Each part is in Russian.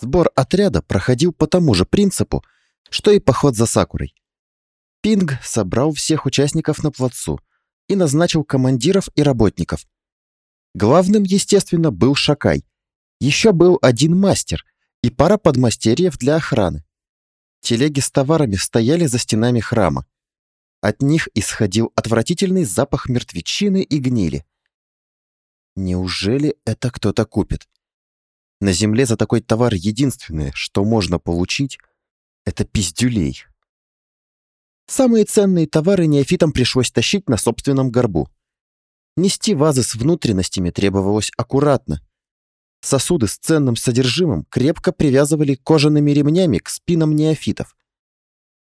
Сбор отряда проходил по тому же принципу, что и поход за Сакурой. Пинг собрал всех участников на плацу и назначил командиров и работников. Главным, естественно, был Шакай. Еще был один мастер и пара подмастерьев для охраны. Телеги с товарами стояли за стенами храма. От них исходил отвратительный запах мертвечины и гнили. Неужели это кто-то купит? На земле за такой товар единственное, что можно получить, это пиздюлей. Самые ценные товары неофитам пришлось тащить на собственном горбу. Нести вазы с внутренностями требовалось аккуратно. Сосуды с ценным содержимым крепко привязывали кожаными ремнями к спинам неофитов.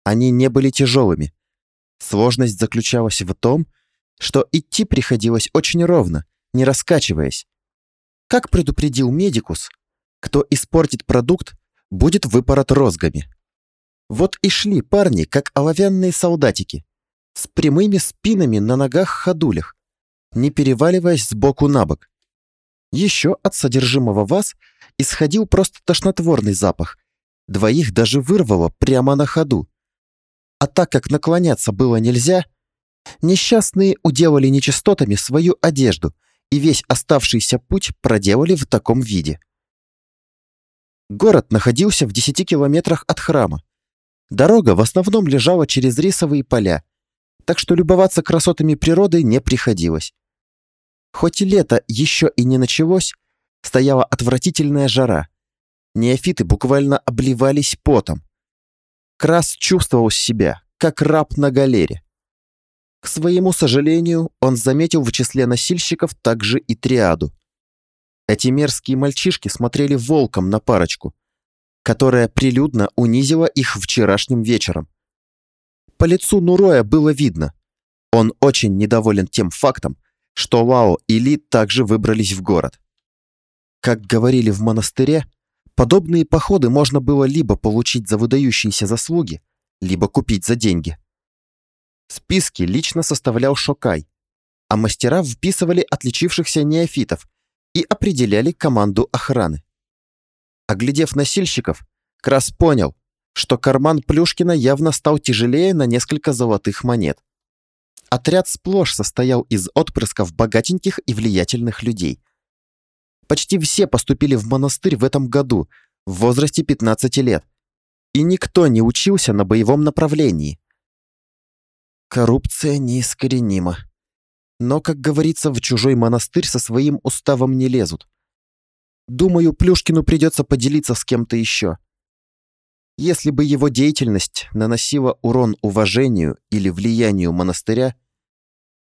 Они не были тяжелыми. Сложность заключалась в том, что идти приходилось очень ровно, не раскачиваясь. Как предупредил медикус, кто испортит продукт, будет выпорот розгами. Вот и шли парни, как оловянные солдатики, с прямыми спинами на ногах-ходулях, не переваливаясь с боку на бок. Еще от содержимого вас исходил просто тошнотворный запах. Двоих даже вырвало прямо на ходу. А так как наклоняться было нельзя, несчастные уделали нечистотами свою одежду и весь оставшийся путь проделали в таком виде. Город находился в 10 километрах от храма. Дорога в основном лежала через рисовые поля, так что любоваться красотами природы не приходилось. Хоть и лето еще и не началось, стояла отвратительная жара. Неофиты буквально обливались потом. Крас чувствовал себя, как раб на галере. К своему сожалению, он заметил в числе носильщиков также и триаду. Эти мерзкие мальчишки смотрели волком на парочку, которая прилюдно унизила их вчерашним вечером. По лицу Нуроя было видно. Он очень недоволен тем фактом, что Лао и Ли также выбрались в город. Как говорили в монастыре, подобные походы можно было либо получить за выдающиеся заслуги, либо купить за деньги. Списки лично составлял Шокай, а мастера вписывали отличившихся неофитов и определяли команду охраны. Оглядев носильщиков, Крас понял, что карман Плюшкина явно стал тяжелее на несколько золотых монет. Отряд сплошь состоял из отпрысков богатеньких и влиятельных людей. Почти все поступили в монастырь в этом году, в возрасте 15 лет. И никто не учился на боевом направлении. Коррупция неискоренима. Но, как говорится, в чужой монастырь со своим уставом не лезут. Думаю, Плюшкину придется поделиться с кем-то еще. Если бы его деятельность наносила урон уважению или влиянию монастыря,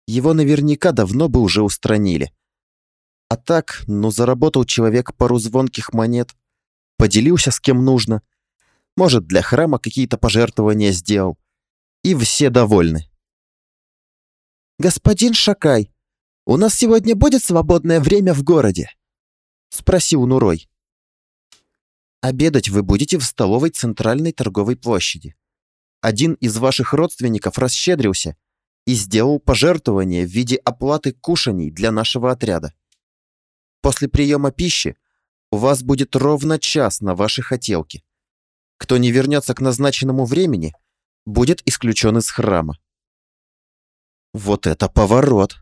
его наверняка давно бы уже устранили. А так, ну заработал человек пару звонких монет, поделился с кем нужно, может, для храма какие-то пожертвования сделал, и все довольны. «Господин Шакай, у нас сегодня будет свободное время в городе?» — спросил Нурой. «Обедать вы будете в столовой центральной торговой площади. Один из ваших родственников расщедрился и сделал пожертвование в виде оплаты кушаний для нашего отряда. После приема пищи у вас будет ровно час на ваши хотелки. Кто не вернется к назначенному времени, будет исключен из храма. Вот это поворот!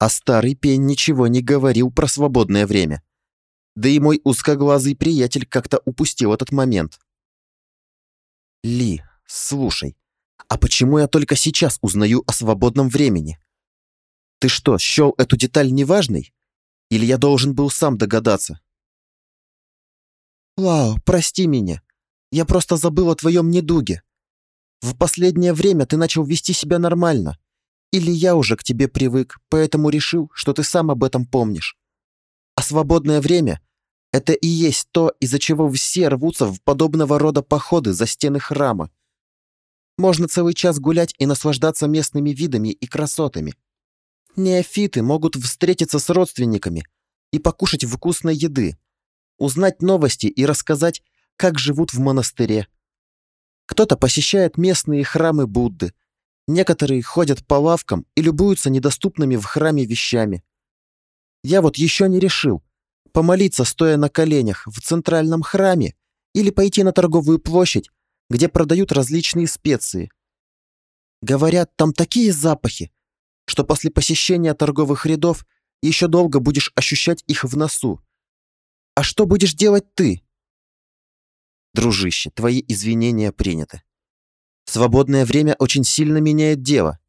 А старый пень ничего не говорил про свободное время. Да и мой узкоглазый приятель как-то упустил этот момент. Ли, слушай, а почему я только сейчас узнаю о свободном времени? Ты что, счел эту деталь неважной? Или я должен был сам догадаться? Лао, прости меня. Я просто забыл о твоем недуге. В последнее время ты начал вести себя нормально. Или я уже к тебе привык, поэтому решил, что ты сам об этом помнишь. А свободное время — это и есть то, из-за чего все рвутся в подобного рода походы за стены храма. Можно целый час гулять и наслаждаться местными видами и красотами. Неофиты могут встретиться с родственниками и покушать вкусной еды, узнать новости и рассказать, как живут в монастыре. Кто-то посещает местные храмы Будды, некоторые ходят по лавкам и любуются недоступными в храме вещами. Я вот еще не решил, Помолиться, стоя на коленях, в центральном храме или пойти на торговую площадь, где продают различные специи. Говорят, там такие запахи, что после посещения торговых рядов еще долго будешь ощущать их в носу. А что будешь делать ты? Дружище, твои извинения приняты. Свободное время очень сильно меняет дело.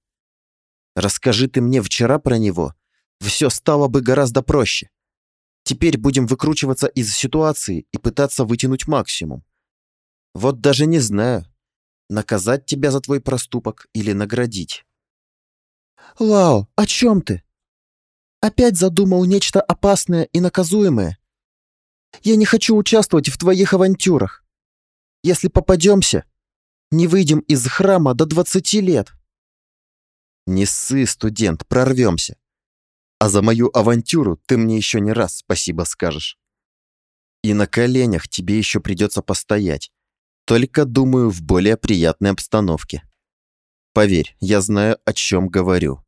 Расскажи ты мне вчера про него, все стало бы гораздо проще. Теперь будем выкручиваться из ситуации и пытаться вытянуть максимум. Вот даже не знаю, наказать тебя за твой проступок или наградить. Лао, о чем ты? Опять задумал нечто опасное и наказуемое? Я не хочу участвовать в твоих авантюрах. Если попадемся, не выйдем из храма до двадцати лет. Не ссы, студент, прорвемся. А за мою авантюру ты мне еще не раз спасибо скажешь. И на коленях тебе еще придется постоять. Только, думаю, в более приятной обстановке. Поверь, я знаю, о чем говорю.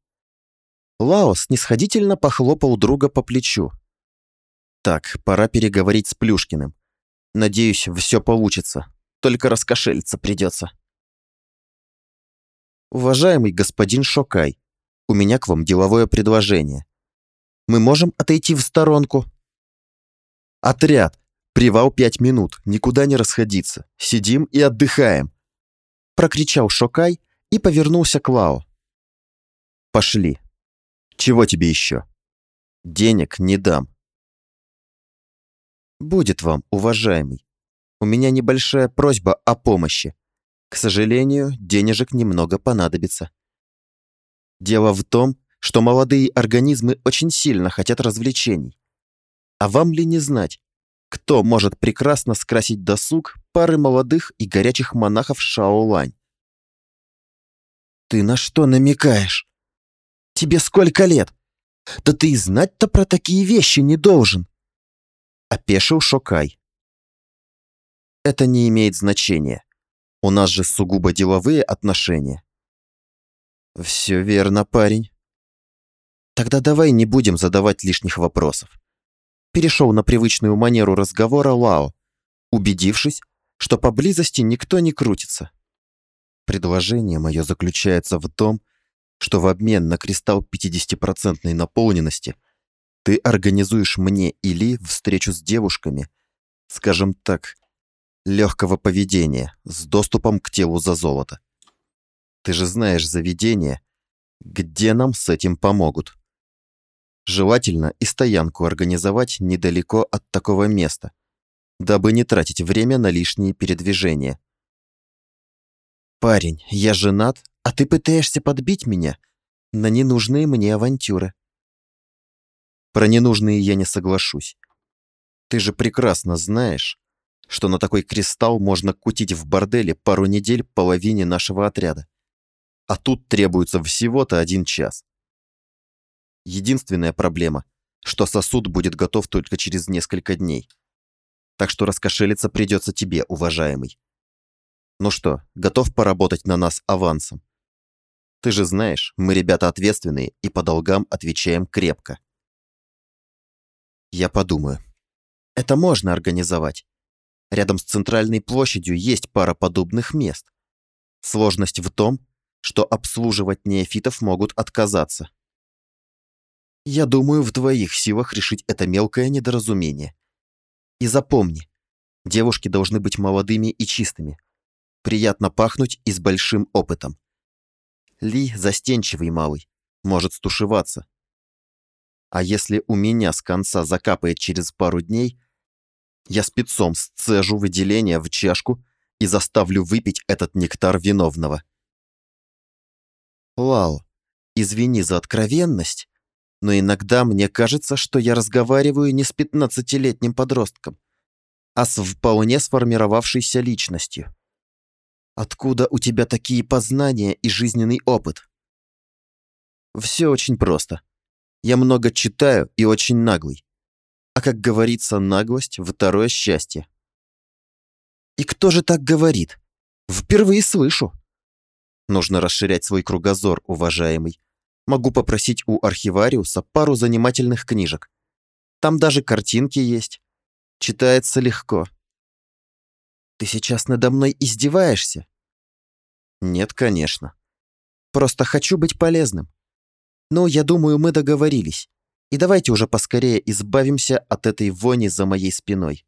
Лаос нисходительно похлопал друга по плечу. Так, пора переговорить с Плюшкиным. Надеюсь, все получится. Только раскошелиться придется. Уважаемый господин Шокай, у меня к вам деловое предложение. Мы можем отойти в сторонку? Отряд. Привал пять минут. Никуда не расходиться. Сидим и отдыхаем. Прокричал Шокай и повернулся к Лао. Пошли. Чего тебе еще? Денег не дам. Будет вам, уважаемый. У меня небольшая просьба о помощи. К сожалению, денежек немного понадобится. Дело в том, что молодые организмы очень сильно хотят развлечений. А вам ли не знать, кто может прекрасно скрасить досуг пары молодых и горячих монахов Шаолань? Ты на что намекаешь? Тебе сколько лет? Да ты и знать-то про такие вещи не должен. Опешил Шокай. Это не имеет значения. У нас же сугубо деловые отношения. Все верно, парень. Тогда давай не будем задавать лишних вопросов. Перешел на привычную манеру разговора Лао, убедившись, что поблизости никто не крутится. Предложение мое заключается в том, что в обмен на кристалл 50% наполненности ты организуешь мне или встречу с девушками, скажем так, легкого поведения с доступом к телу за золото. Ты же знаешь заведение, где нам с этим помогут. Желательно и стоянку организовать недалеко от такого места, дабы не тратить время на лишние передвижения. «Парень, я женат, а ты пытаешься подбить меня на ненужные мне авантюры». Про ненужные я не соглашусь. Ты же прекрасно знаешь, что на такой кристалл можно кутить в борделе пару недель половине нашего отряда. А тут требуется всего-то один час. Единственная проблема, что сосуд будет готов только через несколько дней. Так что раскошелиться придется тебе, уважаемый. Ну что, готов поработать на нас авансом? Ты же знаешь, мы ребята ответственные и по долгам отвечаем крепко. Я подумаю. Это можно организовать. Рядом с центральной площадью есть пара подобных мест. Сложность в том, что обслуживать неофитов могут отказаться. Я думаю, в твоих силах решить это мелкое недоразумение. И запомни, девушки должны быть молодыми и чистыми, приятно пахнуть и с большим опытом. Ли застенчивый малый, может стушеваться. А если у меня с конца закапает через пару дней, я спецом сцежу выделение в чашку и заставлю выпить этот нектар виновного. Лао, извини за откровенность, но иногда мне кажется, что я разговариваю не с пятнадцатилетним подростком, а с вполне сформировавшейся личностью. Откуда у тебя такие познания и жизненный опыт? Все очень просто. Я много читаю и очень наглый. А как говорится, наглость – второе счастье. И кто же так говорит? Впервые слышу. Нужно расширять свой кругозор, уважаемый. Могу попросить у архивариуса пару занимательных книжек. Там даже картинки есть. Читается легко. Ты сейчас надо мной издеваешься? Нет, конечно. Просто хочу быть полезным. Ну, я думаю, мы договорились. И давайте уже поскорее избавимся от этой вони за моей спиной.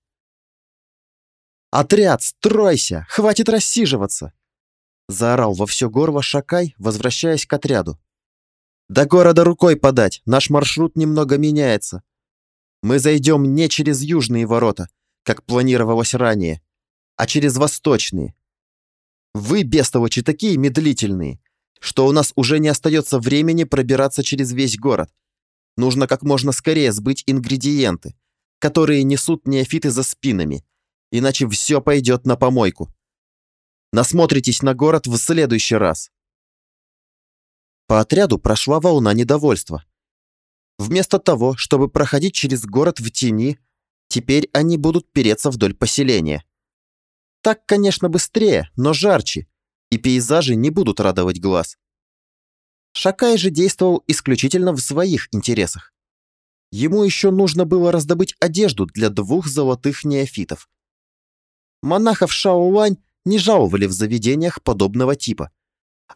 «Отряд, стройся! Хватит рассиживаться!» Заорал во все горло Шакай, возвращаясь к отряду. «До города рукой подать, наш маршрут немного меняется. Мы зайдем не через южные ворота, как планировалось ранее, а через восточные. Вы, бестовочи, такие медлительные, что у нас уже не остается времени пробираться через весь город. Нужно как можно скорее сбыть ингредиенты, которые несут неофиты за спинами, иначе все пойдет на помойку. Насмотритесь на город в следующий раз. По отряду прошла волна недовольства. Вместо того, чтобы проходить через город в тени, теперь они будут переться вдоль поселения. Так, конечно, быстрее, но жарче, и пейзажи не будут радовать глаз. Шакай же действовал исключительно в своих интересах. Ему еще нужно было раздобыть одежду для двух золотых неофитов. Монахов Шаолань не жаловали в заведениях подобного типа,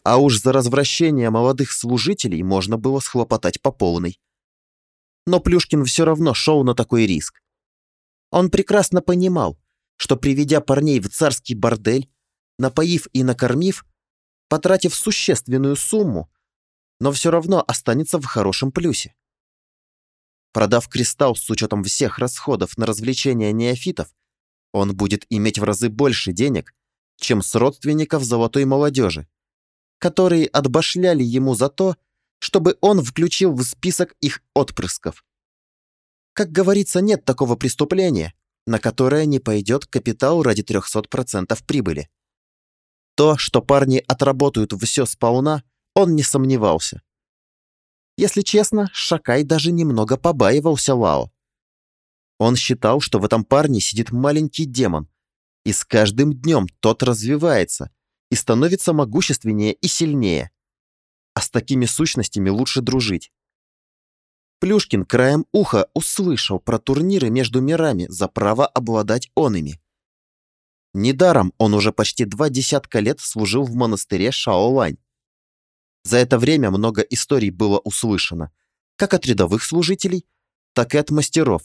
а уж за развращение молодых служителей можно было схлопотать по полной. Но Плюшкин все равно шел на такой риск. Он прекрасно понимал, что приведя парней в царский бордель, напоив и накормив, потратив существенную сумму, но все равно останется в хорошем плюсе. Продав кристалл с учетом всех расходов на развлечения неофитов, он будет иметь в разы больше денег, чем с родственников золотой молодежи, которые отбашляли ему за то, чтобы он включил в список их отпрысков. Как говорится, нет такого преступления, на которое не пойдет капитал ради 300% прибыли. То, что парни отработают все сполна, он не сомневался. Если честно, Шакай даже немного побаивался Лао. Он считал, что в этом парне сидит маленький демон, и с каждым днем тот развивается и становится могущественнее и сильнее. А с такими сущностями лучше дружить. Плюшкин краем уха услышал про турниры между мирами за право обладать онами. Недаром он уже почти два десятка лет служил в монастыре Шаолань. За это время много историй было услышано, как от рядовых служителей, так и от мастеров,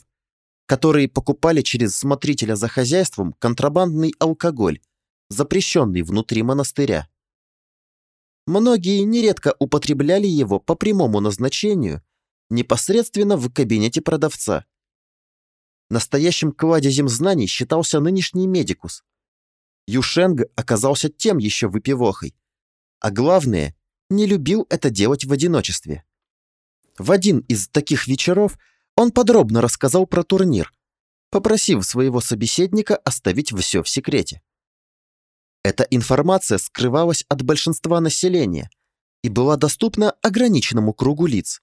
которые покупали через смотрителя за хозяйством контрабандный алкоголь, запрещенный внутри монастыря. Многие нередко употребляли его по прямому назначению непосредственно в кабинете продавца. Настоящим кладезем знаний считался нынешний медикус. Юшенг оказался тем еще выпивохой, а главное, не любил это делать в одиночестве. В один из таких вечеров он подробно рассказал про турнир, попросив своего собеседника оставить все в секрете. Эта информация скрывалась от большинства населения и была доступна ограниченному кругу лиц.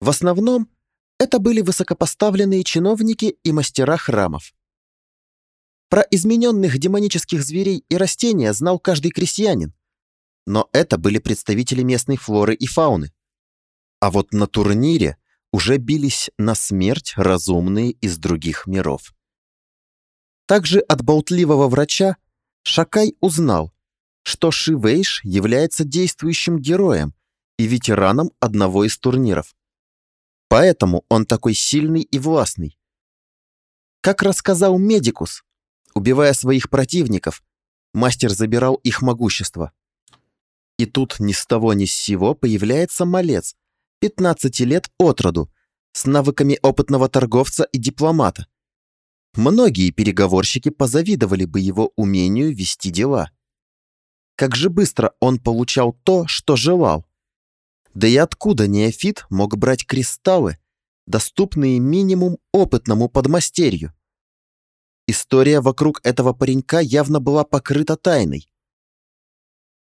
В основном это были высокопоставленные чиновники и мастера храмов. Про измененных демонических зверей и растения знал каждый крестьянин, но это были представители местной флоры и фауны. А вот на турнире уже бились на смерть разумные из других миров. Также от болтливого врача Шакай узнал, что Шивейш является действующим героем и ветераном одного из турниров. Поэтому он такой сильный и властный. Как рассказал Медикус, убивая своих противников, мастер забирал их могущество. И тут ни с того ни с сего появляется малец, 15 лет от роду, с навыками опытного торговца и дипломата. Многие переговорщики позавидовали бы его умению вести дела. Как же быстро он получал то, что желал. Да и откуда неофит мог брать кристаллы, доступные минимум опытному подмастерью? История вокруг этого паренька явно была покрыта тайной.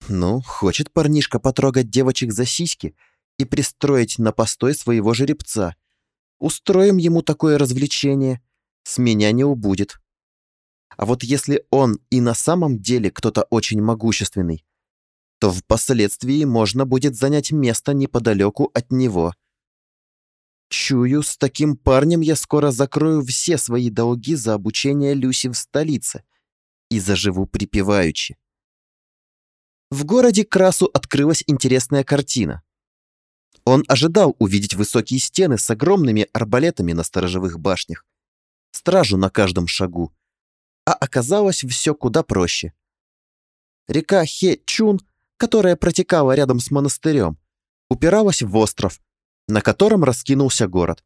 Ну, хочет парнишка потрогать девочек за сиськи и пристроить на постой своего жеребца. Устроим ему такое развлечение, с меня не убудет. А вот если он и на самом деле кто-то очень могущественный, то впоследствии можно будет занять место неподалеку от него. Чую, с таким парнем я скоро закрою все свои долги за обучение Люси в столице и заживу припеваючи. В городе Красу открылась интересная картина. Он ожидал увидеть высокие стены с огромными арбалетами на сторожевых башнях, стражу на каждом шагу, а оказалось все куда проще. Река Хе-Чун, которая протекала рядом с монастырем, упиралась в остров, на котором раскинулся город.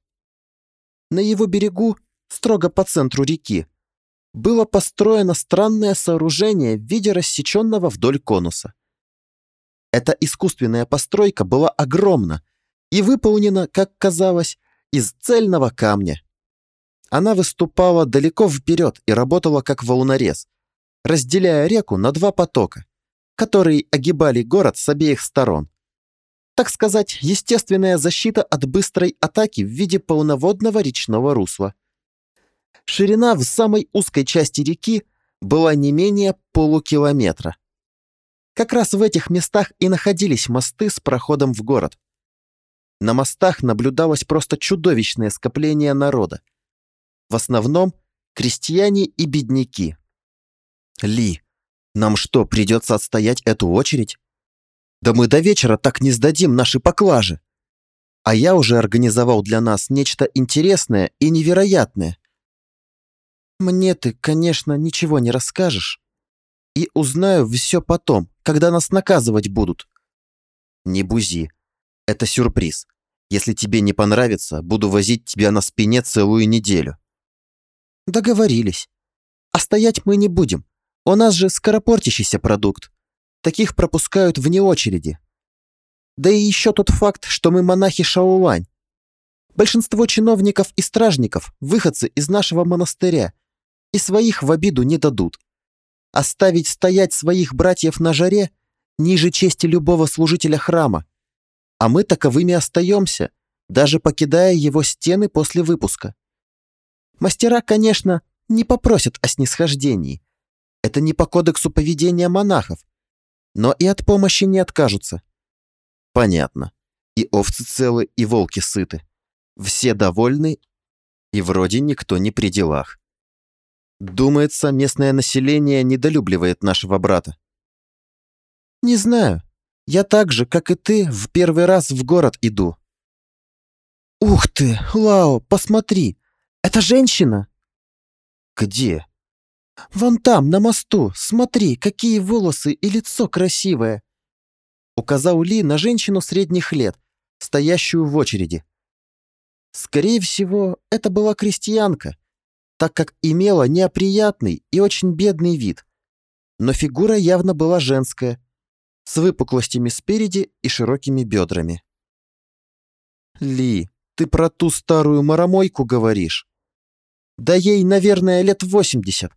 На его берегу, строго по центру реки, было построено странное сооружение в виде рассеченного вдоль конуса. Эта искусственная постройка была огромна и выполнена, как казалось, из цельного камня. Она выступала далеко вперед и работала как волнорез, разделяя реку на два потока, которые огибали город с обеих сторон. Так сказать, естественная защита от быстрой атаки в виде полноводного речного русла. Ширина в самой узкой части реки была не менее полукилометра. Как раз в этих местах и находились мосты с проходом в город. На мостах наблюдалось просто чудовищное скопление народа. В основном крестьяне и бедняки. Ли, нам что, придется отстоять эту очередь? Да мы до вечера так не сдадим наши поклажи. А я уже организовал для нас нечто интересное и невероятное. Мне ты, конечно, ничего не расскажешь. И узнаю все потом, когда нас наказывать будут. Не бузи. Это сюрприз. Если тебе не понравится, буду возить тебя на спине целую неделю. Договорились. А стоять мы не будем. У нас же скоропортящийся продукт. Таких пропускают вне очереди. Да и еще тот факт, что мы монахи Шаолань. Большинство чиновников и стражников – выходцы из нашего монастыря, и своих в обиду не дадут. Оставить стоять своих братьев на жаре ниже чести любого служителя храма. А мы таковыми остаемся, даже покидая его стены после выпуска. Мастера, конечно, не попросят о снисхождении. Это не по кодексу поведения монахов, но и от помощи не откажутся. Понятно. И овцы целы, и волки сыты. Все довольны, и вроде никто не при делах. Думается, местное население недолюбливает нашего брата. Не знаю. Я так же, как и ты, в первый раз в город иду. Ух ты, Лао, посмотри. Это женщина? Где? «Вон там, на мосту, смотри, какие волосы и лицо красивое!» Указал Ли на женщину средних лет, стоящую в очереди. Скорее всего, это была крестьянка, так как имела неоприятный и очень бедный вид. Но фигура явно была женская, с выпуклостями спереди и широкими бедрами. «Ли, ты про ту старую маромойку говоришь?» «Да ей, наверное, лет восемьдесят.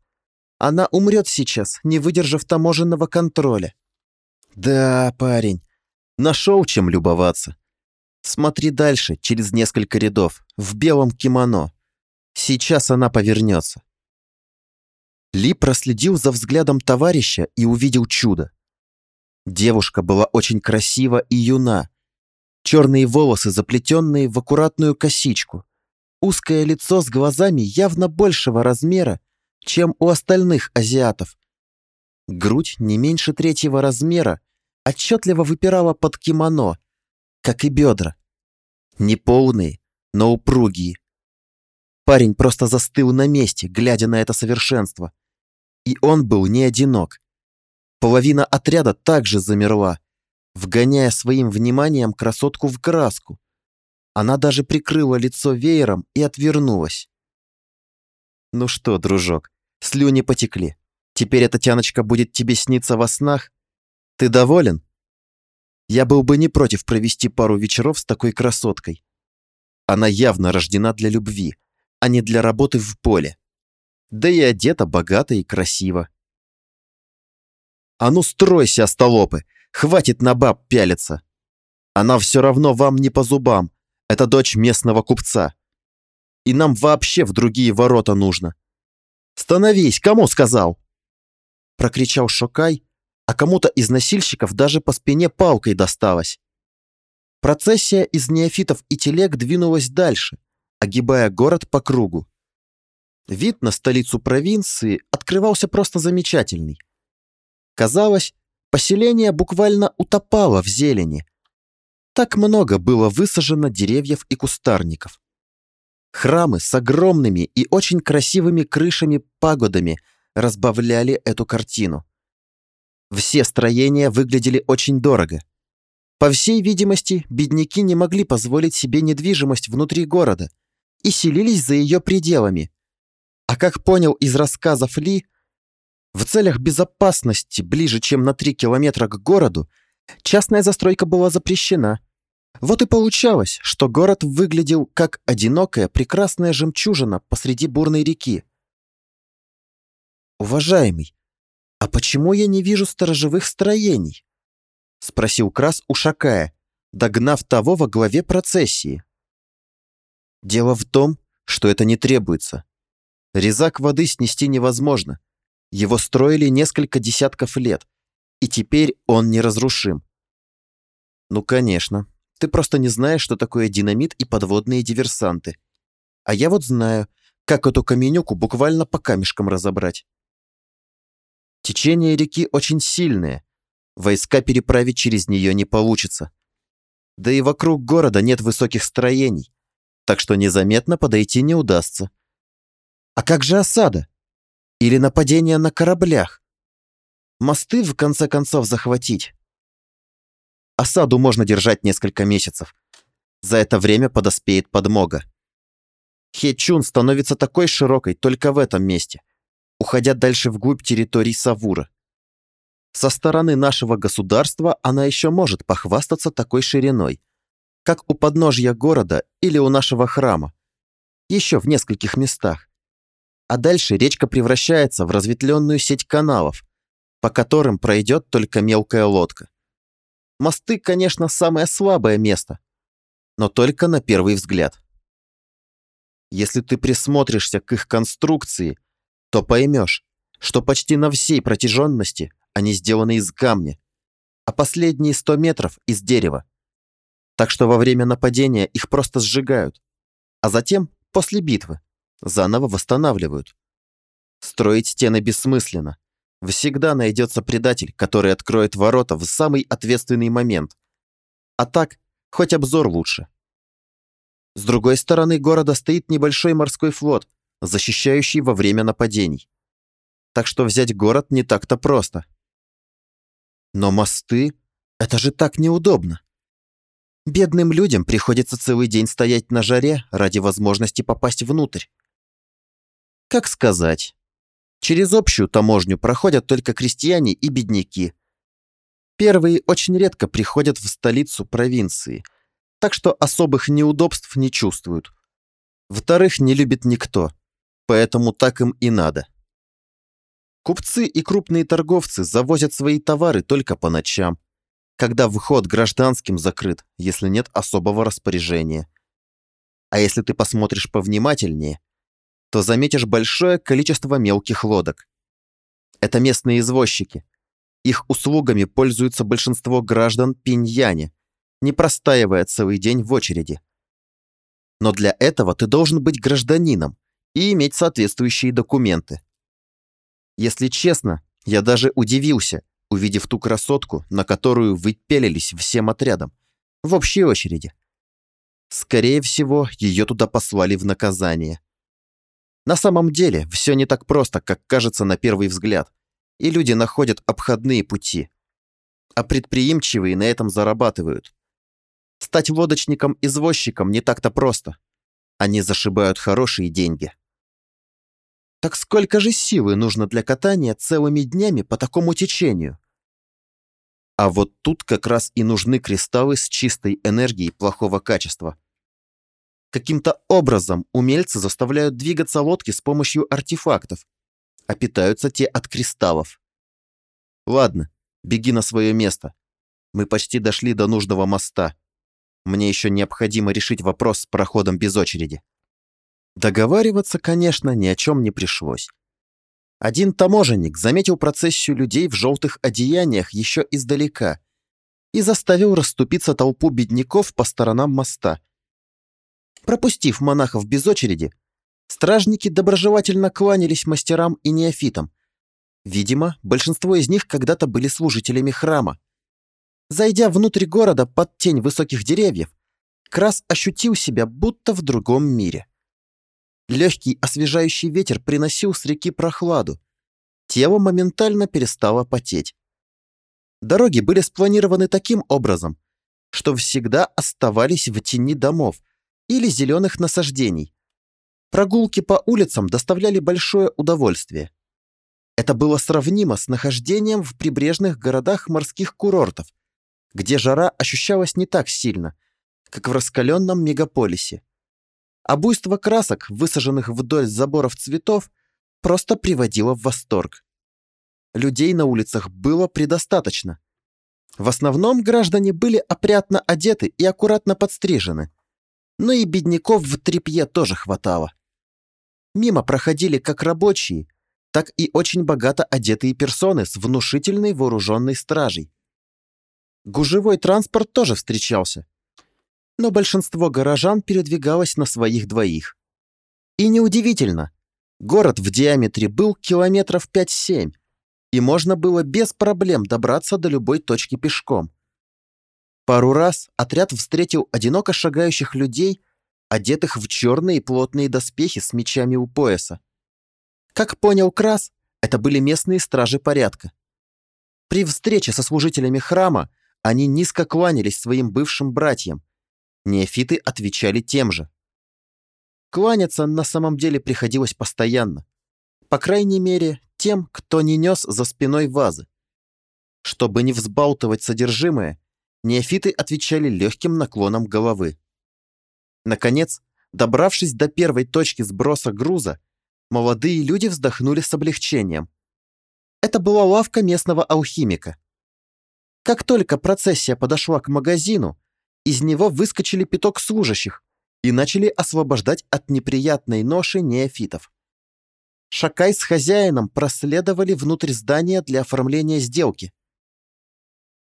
Она умрет сейчас, не выдержав таможенного контроля. Да, парень, нашел чем любоваться. Смотри дальше, через несколько рядов, в белом кимоно. Сейчас она повернется. Ли проследил за взглядом товарища и увидел чудо. Девушка была очень красива и юна. Черные волосы, заплетенные в аккуратную косичку. Узкое лицо с глазами явно большего размера чем у остальных азиатов. Грудь не меньше третьего размера отчетливо выпирала под кимоно, как и бедра. Неполные, но упругие. Парень просто застыл на месте, глядя на это совершенство. И он был не одинок. Половина отряда также замерла, вгоняя своим вниманием красотку в краску. Она даже прикрыла лицо веером и отвернулась. «Ну что, дружок, слюни потекли. Теперь эта тяночка будет тебе сниться во снах? Ты доволен? Я был бы не против провести пару вечеров с такой красоткой. Она явно рождена для любви, а не для работы в поле. Да и одета богато и красиво. А ну стройся, остолопы! Хватит на баб пялиться! Она все равно вам не по зубам. Это дочь местного купца и нам вообще в другие ворота нужно. Становись, кому сказал?» Прокричал Шокай, а кому-то из носильщиков даже по спине палкой досталось. Процессия из неофитов и телег двинулась дальше, огибая город по кругу. Вид на столицу провинции открывался просто замечательный. Казалось, поселение буквально утопало в зелени. Так много было высажено деревьев и кустарников. Храмы с огромными и очень красивыми крышами-пагодами разбавляли эту картину. Все строения выглядели очень дорого. По всей видимости, бедняки не могли позволить себе недвижимость внутри города и селились за ее пределами. А как понял из рассказов Ли, в целях безопасности ближе, чем на 3 километра к городу, частная застройка была запрещена – вот и получалось, что город выглядел как одинокая прекрасная жемчужина посреди бурной реки. «Уважаемый, а почему я не вижу сторожевых строений?» — спросил Крас у догнав того во главе процессии. «Дело в том, что это не требуется. Резак воды снести невозможно. Его строили несколько десятков лет, и теперь он неразрушим». «Ну, конечно», ты просто не знаешь, что такое динамит и подводные диверсанты. А я вот знаю, как эту каменюку буквально по камешкам разобрать. Течение реки очень сильное. Войска переправить через нее не получится. Да и вокруг города нет высоких строений, так что незаметно подойти не удастся. А как же осада? Или нападение на кораблях? Мосты, в конце концов, захватить? Осаду можно держать несколько месяцев. За это время подоспеет подмога. Хечун становится такой широкой только в этом месте, уходя дальше вглубь территорий Савура. Со стороны нашего государства она еще может похвастаться такой шириной, как у подножья города или у нашего храма, еще в нескольких местах. А дальше речка превращается в разветвленную сеть каналов, по которым пройдет только мелкая лодка. Мосты, конечно, самое слабое место, но только на первый взгляд. Если ты присмотришься к их конструкции, то поймешь, что почти на всей протяженности они сделаны из камня, а последние 100 метров из дерева. Так что во время нападения их просто сжигают, а затем, после битвы, заново восстанавливают. Строить стены бессмысленно. Всегда найдется предатель, который откроет ворота в самый ответственный момент. А так, хоть обзор лучше. С другой стороны города стоит небольшой морской флот, защищающий во время нападений. Так что взять город не так-то просто. Но мосты — это же так неудобно. Бедным людям приходится целый день стоять на жаре ради возможности попасть внутрь. Как сказать? Через общую таможню проходят только крестьяне и бедняки. Первые очень редко приходят в столицу провинции, так что особых неудобств не чувствуют. Вторых не любит никто, поэтому так им и надо. Купцы и крупные торговцы завозят свои товары только по ночам, когда вход гражданским закрыт, если нет особого распоряжения. А если ты посмотришь повнимательнее – то заметишь большое количество мелких лодок. Это местные извозчики. Их услугами пользуются большинство граждан Пиньяне, не простаивая целый день в очереди. Но для этого ты должен быть гражданином и иметь соответствующие документы. Если честно, я даже удивился, увидев ту красотку, на которую вы пелились всем отрядом, в общей очереди. Скорее всего, ее туда послали в наказание. На самом деле, все не так просто, как кажется на первый взгляд, и люди находят обходные пути. А предприимчивые на этом зарабатывают. Стать лодочником-извозчиком не так-то просто. Они зашибают хорошие деньги. Так сколько же силы нужно для катания целыми днями по такому течению? А вот тут как раз и нужны кристаллы с чистой энергией плохого качества. Каким-то образом умельцы заставляют двигаться лодки с помощью артефактов, а питаются те от кристаллов. Ладно, беги на свое место. Мы почти дошли до нужного моста. Мне еще необходимо решить вопрос с проходом без очереди. Договариваться, конечно, ни о чем не пришлось. Один таможенник заметил процессию людей в желтых одеяниях еще издалека и заставил расступиться толпу бедняков по сторонам моста. Пропустив монахов без очереди, стражники доброжелательно кланялись мастерам и неофитам. Видимо, большинство из них когда-то были служителями храма. Зайдя внутрь города под тень высоких деревьев, Крас ощутил себя будто в другом мире. Легкий освежающий ветер приносил с реки прохладу. Тело моментально перестало потеть. Дороги были спланированы таким образом, что всегда оставались в тени домов или зеленых насаждений. Прогулки по улицам доставляли большое удовольствие. Это было сравнимо с нахождением в прибрежных городах морских курортов, где жара ощущалась не так сильно, как в раскаленном мегаполисе. А буйство красок, высаженных вдоль заборов цветов, просто приводило в восторг. Людей на улицах было предостаточно. В основном граждане были опрятно одеты и аккуратно подстрижены. Но и бедняков в трепье тоже хватало. Мимо проходили как рабочие, так и очень богато одетые персоны с внушительной вооруженной стражей. Гужевой транспорт тоже встречался. Но большинство горожан передвигалось на своих двоих. И неудивительно, город в диаметре был километров 5-7, и можно было без проблем добраться до любой точки пешком. Пару раз отряд встретил одиноко шагающих людей, одетых в черные плотные доспехи с мечами у пояса. Как понял Крас, это были местные стражи порядка. При встрече со служителями храма они низко кланялись своим бывшим братьям. Неофиты отвечали тем же. Кланяться на самом деле приходилось постоянно. По крайней мере, тем, кто не нес за спиной вазы. Чтобы не взбалтывать содержимое, неофиты отвечали легким наклоном головы. Наконец, добравшись до первой точки сброса груза, молодые люди вздохнули с облегчением. Это была лавка местного алхимика. Как только процессия подошла к магазину, из него выскочили пяток служащих и начали освобождать от неприятной ноши неофитов. Шакай с хозяином проследовали внутрь здания для оформления сделки.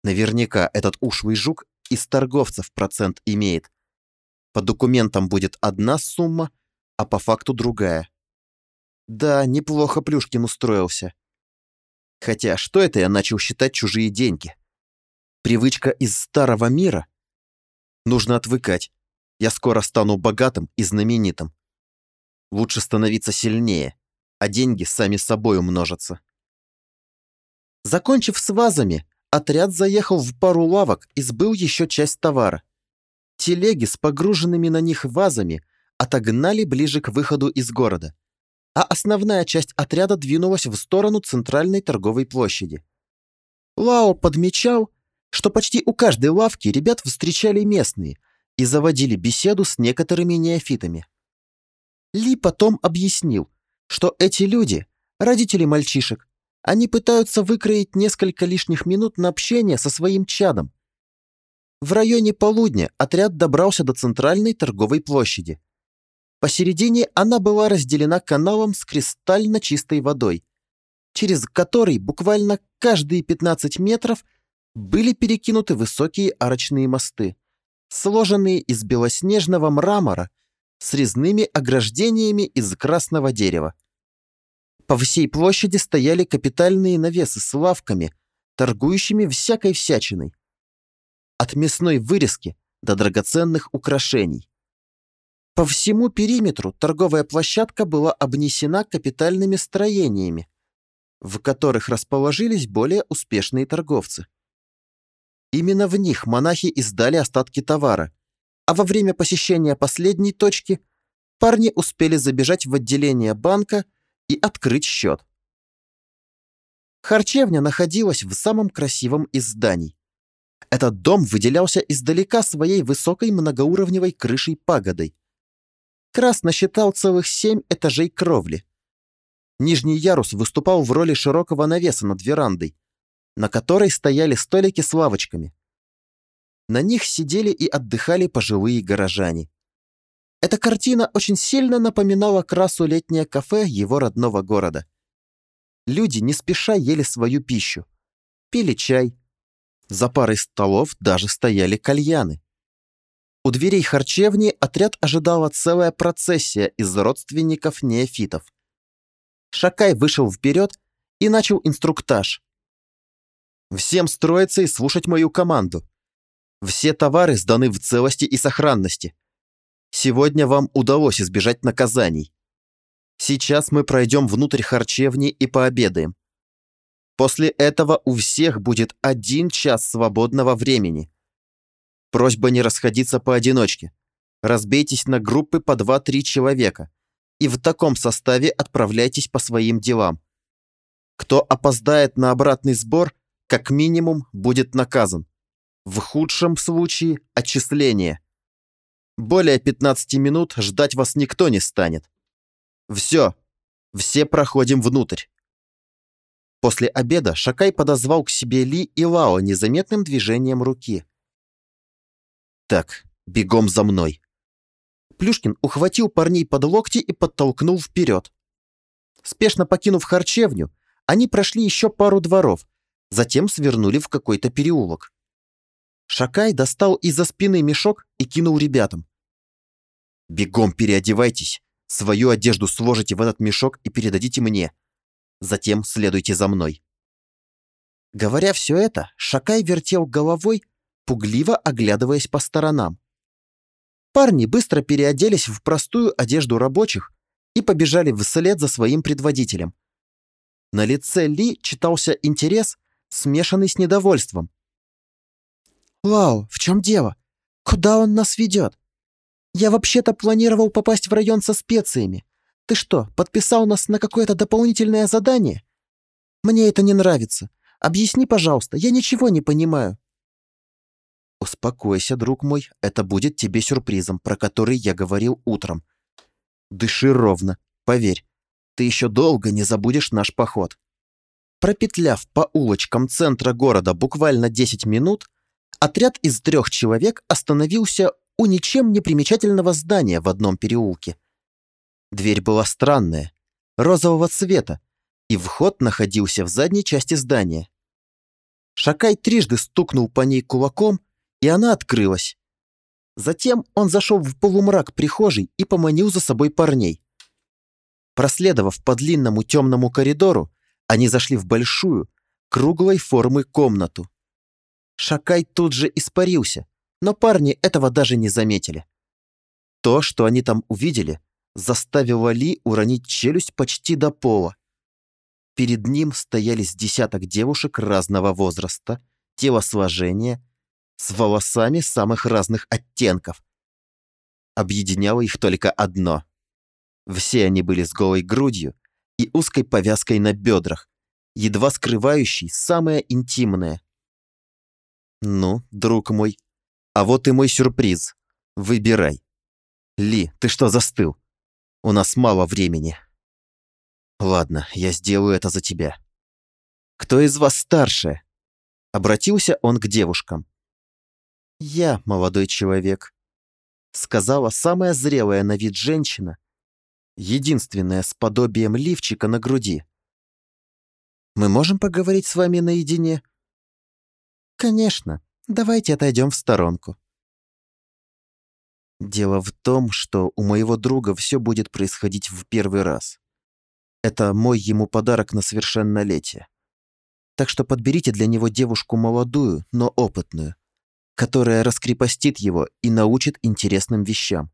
Наверняка этот ушлый жук из торговцев процент имеет. По документам будет одна сумма, а по факту другая. Да, неплохо Плюшкин устроился. Хотя, что это я начал считать чужие деньги? Привычка из старого мира? Нужно отвыкать. Я скоро стану богатым и знаменитым. Лучше становиться сильнее, а деньги сами собой умножатся. Закончив с вазами, отряд заехал в пару лавок и сбыл еще часть товара. Телеги с погруженными на них вазами отогнали ближе к выходу из города а основная часть отряда двинулась в сторону центральной торговой площади. Лао подмечал, что почти у каждой лавки ребят встречали местные и заводили беседу с некоторыми неофитами. Ли потом объяснил, что эти люди – родители мальчишек, они пытаются выкроить несколько лишних минут на общение со своим чадом. В районе полудня отряд добрался до центральной торговой площади. Посередине она была разделена каналом с кристально чистой водой, через который буквально каждые 15 метров были перекинуты высокие арочные мосты, сложенные из белоснежного мрамора с резными ограждениями из красного дерева. По всей площади стояли капитальные навесы с лавками, торгующими всякой всячиной. От мясной вырезки до драгоценных украшений. По всему периметру торговая площадка была обнесена капитальными строениями, в которых расположились более успешные торговцы. Именно в них монахи издали остатки товара, а во время посещения последней точки парни успели забежать в отделение банка и открыть счет. Харчевня находилась в самом красивом из зданий. Этот дом выделялся издалека своей высокой многоуровневой крышей-пагодой, Крас насчитал целых семь этажей кровли. Нижний ярус выступал в роли широкого навеса над верандой, на которой стояли столики с лавочками. На них сидели и отдыхали пожилые горожане. Эта картина очень сильно напоминала Красу летнее кафе его родного города. Люди не спеша ели свою пищу, пили чай, За парой столов даже стояли кальяны. У дверей харчевни отряд ожидала целая процессия из родственников неофитов. Шакай вышел вперед и начал инструктаж. «Всем строиться и слушать мою команду. Все товары сданы в целости и сохранности. Сегодня вам удалось избежать наказаний. Сейчас мы пройдем внутрь харчевни и пообедаем. После этого у всех будет один час свободного времени. Просьба не расходиться поодиночке. Разбейтесь на группы по 2-3 человека и в таком составе отправляйтесь по своим делам. Кто опоздает на обратный сбор, как минимум будет наказан. В худшем случае – отчисление. Более 15 минут ждать вас никто не станет. Все, все проходим внутрь. После обеда Шакай подозвал к себе Ли и Лао незаметным движением руки. «Так, бегом за мной». Плюшкин ухватил парней под локти и подтолкнул вперед. Спешно покинув харчевню, они прошли еще пару дворов, затем свернули в какой-то переулок. Шакай достал из-за спины мешок и кинул ребятам. «Бегом переодевайтесь, свою одежду сложите в этот мешок и передадите мне. Затем следуйте за мной». Говоря все это, Шакай вертел головой, пугливо оглядываясь по сторонам. Парни быстро переоделись в простую одежду рабочих и побежали вслед за своим предводителем. На лице Ли читался интерес, смешанный с недовольством. «Лао, в чем дело? Куда он нас ведет? Я вообще-то планировал попасть в район со специями. Ты что, подписал нас на какое-то дополнительное задание? Мне это не нравится. Объясни, пожалуйста, я ничего не понимаю». «Успокойся, друг мой, это будет тебе сюрпризом, про который я говорил утром. Дыши ровно, поверь, ты еще долго не забудешь наш поход». Пропетляв по улочкам центра города буквально 10 минут, отряд из трех человек остановился у ничем не примечательного здания в одном переулке. Дверь была странная, розового цвета, и вход находился в задней части здания. Шакай трижды стукнул по ней кулаком, и она открылась. Затем он зашел в полумрак прихожей и поманил за собой парней. Проследовав по длинному темному коридору, они зашли в большую, круглой формы комнату. Шакай тут же испарился, но парни этого даже не заметили. То, что они там увидели, заставило Ли уронить челюсть почти до пола. Перед ним стояли с десяток девушек разного возраста, телосложения, с волосами самых разных оттенков. Объединяло их только одно. Все они были с голой грудью и узкой повязкой на бедрах, едва скрывающей самое интимное. «Ну, друг мой, а вот и мой сюрприз. Выбирай. Ли, ты что застыл? У нас мало времени». «Ладно, я сделаю это за тебя». «Кто из вас старше?» Обратился он к девушкам. «Я, молодой человек», — сказала самая зрелая на вид женщина, единственная с подобием лифчика на груди. «Мы можем поговорить с вами наедине?» «Конечно. Давайте отойдем в сторонку». Дело в том, что у моего друга все будет происходить в первый раз. Это мой ему подарок на совершеннолетие. Так что подберите для него девушку молодую, но опытную которая раскрепостит его и научит интересным вещам.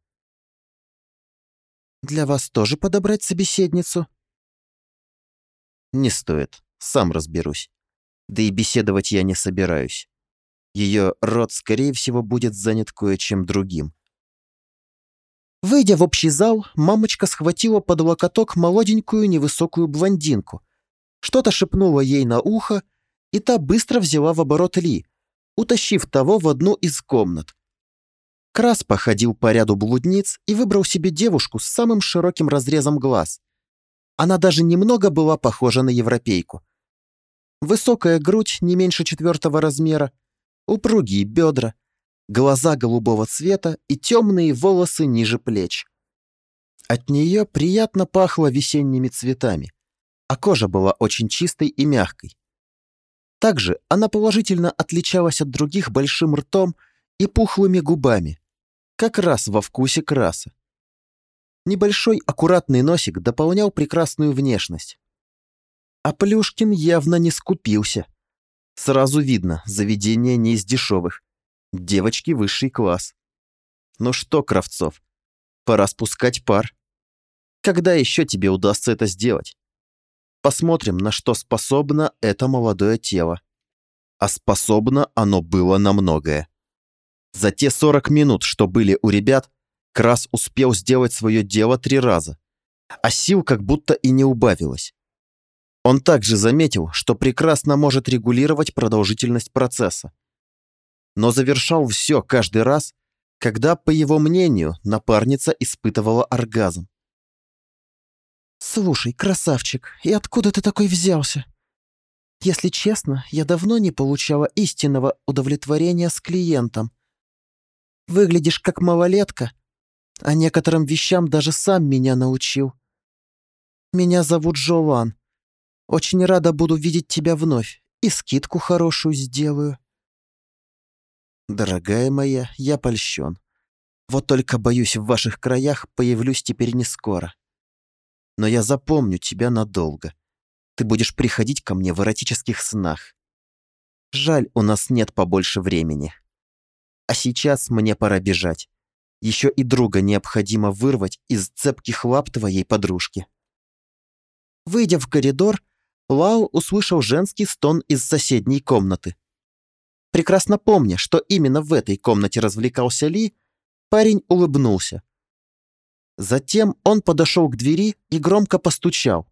Для вас тоже подобрать собеседницу? Не стоит, сам разберусь. Да и беседовать я не собираюсь. Ее рот, скорее всего, будет занят кое-чем другим. Выйдя в общий зал, мамочка схватила под локоток молоденькую невысокую блондинку. Что-то шепнула ей на ухо, и та быстро взяла в оборот Ли, утащив того в одну из комнат. Крас походил по ряду блудниц и выбрал себе девушку с самым широким разрезом глаз. Она даже немного была похожа на европейку. Высокая грудь не меньше четвертого размера, упругие бедра, глаза голубого цвета и темные волосы ниже плеч. От нее приятно пахло весенними цветами, а кожа была очень чистой и мягкой. Также она положительно отличалась от других большим ртом и пухлыми губами, как раз во вкусе краса. Небольшой аккуратный носик дополнял прекрасную внешность. А Плюшкин явно не скупился. Сразу видно, заведение не из дешевых. Девочки высший класс. Ну что, Кравцов, пора спускать пар. Когда еще тебе удастся это сделать? Посмотрим, на что способно это молодое тело. А способно оно было на многое. За те 40 минут, что были у ребят, Крас успел сделать свое дело три раза, а сил как будто и не убавилось. Он также заметил, что прекрасно может регулировать продолжительность процесса. Но завершал все каждый раз, когда, по его мнению, напарница испытывала оргазм. «Слушай, красавчик, и откуда ты такой взялся? Если честно, я давно не получала истинного удовлетворения с клиентом. Выглядишь как малолетка, а некоторым вещам даже сам меня научил. Меня зовут Жолан. Очень рада буду видеть тебя вновь и скидку хорошую сделаю. Дорогая моя, я польщен. Вот только, боюсь, в ваших краях появлюсь теперь не скоро. Но я запомню тебя надолго. Ты будешь приходить ко мне в эротических снах. Жаль, у нас нет побольше времени. А сейчас мне пора бежать. Еще и друга необходимо вырвать из цепких лап твоей подружки. Выйдя в коридор, Лао услышал женский стон из соседней комнаты. Прекрасно помня, что именно в этой комнате развлекался Ли, парень улыбнулся. Затем он подошел к двери и громко постучал.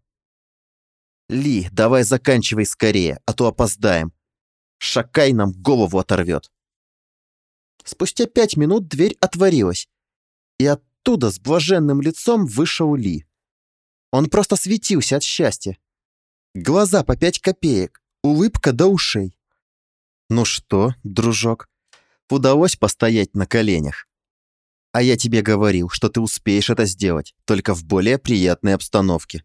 «Ли, давай заканчивай скорее, а то опоздаем. Шакай нам голову оторвет». Спустя пять минут дверь отворилась, и оттуда с блаженным лицом вышел Ли. Он просто светился от счастья. Глаза по пять копеек, улыбка до ушей. «Ну что, дружок, удалось постоять на коленях?» А я тебе говорил, что ты успеешь это сделать, только в более приятной обстановке.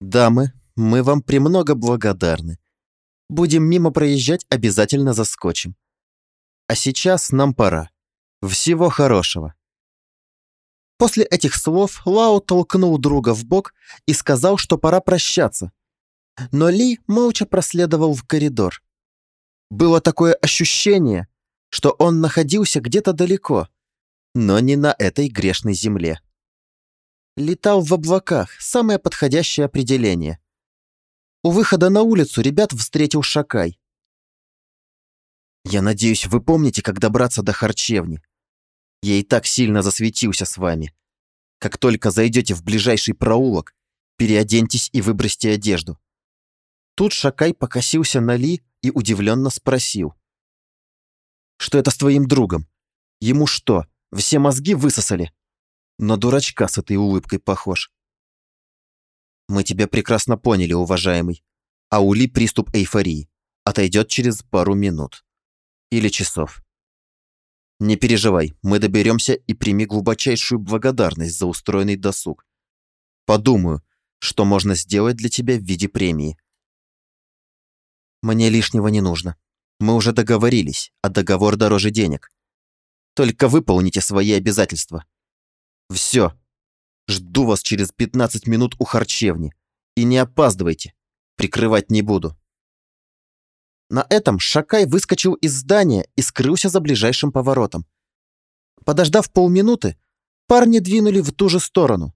Дамы, мы вам премного благодарны. Будем мимо проезжать, обязательно заскочим. А сейчас нам пора. Всего хорошего. После этих слов Лао толкнул друга в бок и сказал, что пора прощаться. Но Ли молча проследовал в коридор. Было такое ощущение, что он находился где-то далеко, но не на этой грешной земле. Летал в облаках, самое подходящее определение. У выхода на улицу ребят встретил Шакай. «Я надеюсь, вы помните, как добраться до харчевни. Я и так сильно засветился с вами. Как только зайдете в ближайший проулок, переоденьтесь и выбросьте одежду». Тут Шакай покосился на Ли и удивленно спросил. «Что это с твоим другом? Ему что, все мозги высосали. На дурачка с этой улыбкой похож. Мы тебя прекрасно поняли, уважаемый. А Ули приступ эйфории. Отойдет через пару минут. Или часов. Не переживай, мы доберемся и прими глубочайшую благодарность за устроенный досуг. Подумаю, что можно сделать для тебя в виде премии. Мне лишнего не нужно. Мы уже договорились, а договор дороже денег. Только выполните свои обязательства. Все. Жду вас через 15 минут у харчевни. И не опаздывайте. Прикрывать не буду. На этом Шакай выскочил из здания и скрылся за ближайшим поворотом. Подождав полминуты, парни двинули в ту же сторону.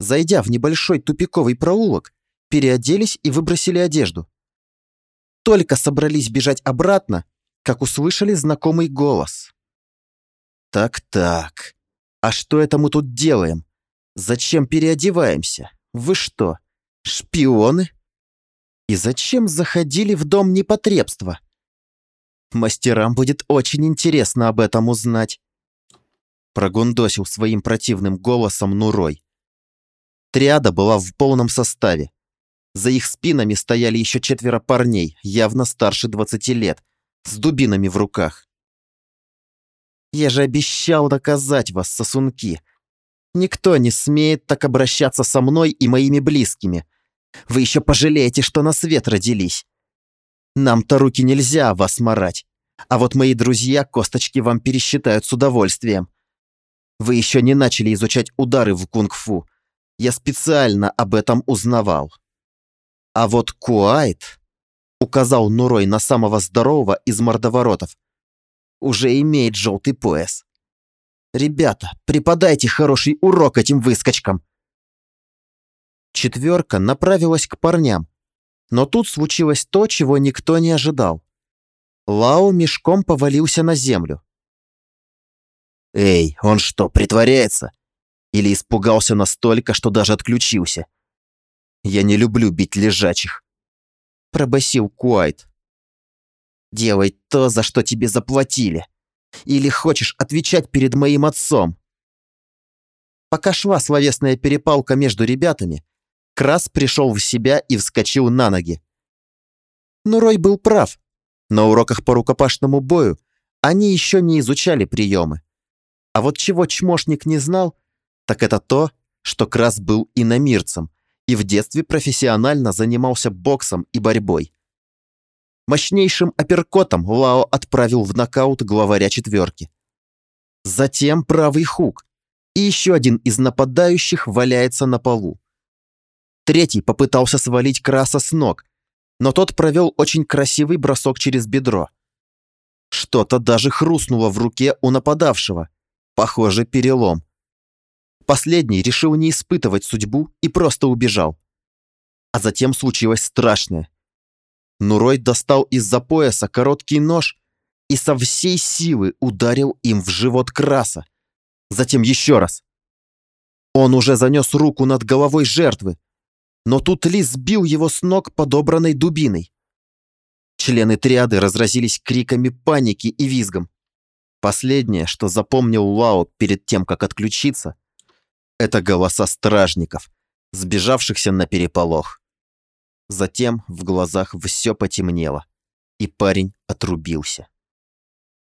Зайдя в небольшой тупиковый проулок, переоделись и выбросили одежду. Только собрались бежать обратно, как услышали знакомый голос. Так-так. А что это мы тут делаем? Зачем переодеваемся? Вы что, шпионы? И зачем заходили в дом непотребства? Мастерам будет очень интересно об этом узнать. Прогундосил своим противным голосом Нурой. Триада была в полном составе. За их спинами стояли еще четверо парней, явно старше 20 лет, с дубинами в руках. Я же обещал доказать вас, сосунки. Никто не смеет так обращаться со мной и моими близкими. Вы еще пожалеете, что на свет родились. Нам-то руки нельзя вас морать. А вот мои друзья косточки вам пересчитают с удовольствием. Вы еще не начали изучать удары в кунг-фу. Я специально об этом узнавал. А вот Куайт, указал Нурой на самого здорового из мордоворотов, уже имеет желтый пояс. Ребята, преподайте хороший урок этим выскочкам. Четверка направилась к парням, но тут случилось то, чего никто не ожидал. Лао мешком повалился на землю. «Эй, он что, притворяется? Или испугался настолько, что даже отключился? Я не люблю бить лежачих», — пробасил Куайт. «Делай то, за что тебе заплатили. Или хочешь отвечать перед моим отцом?» Пока шла словесная перепалка между ребятами, Крас пришел в себя и вскочил на ноги. Но Рой был прав. На уроках по рукопашному бою они еще не изучали приемы. А вот чего чмошник не знал, так это то, что Крас был иномирцем и в детстве профессионально занимался боксом и борьбой. Мощнейшим апперкотом Лао отправил в нокаут главаря четверки. Затем правый хук, и еще один из нападающих валяется на полу. Третий попытался свалить Краса с ног, но тот провел очень красивый бросок через бедро. Что-то даже хрустнуло в руке у нападавшего. Похоже, перелом. Последний решил не испытывать судьбу и просто убежал. А затем случилось страшное. Нурой достал из-за пояса короткий нож и со всей силы ударил им в живот Краса. Затем еще раз. Он уже занес руку над головой жертвы, но тут Ли сбил его с ног подобранной дубиной. Члены триады разразились криками паники и визгом. Последнее, что запомнил Лао перед тем, как отключиться, это голоса стражников, сбежавшихся на переполох. Затем в глазах все потемнело, и парень отрубился.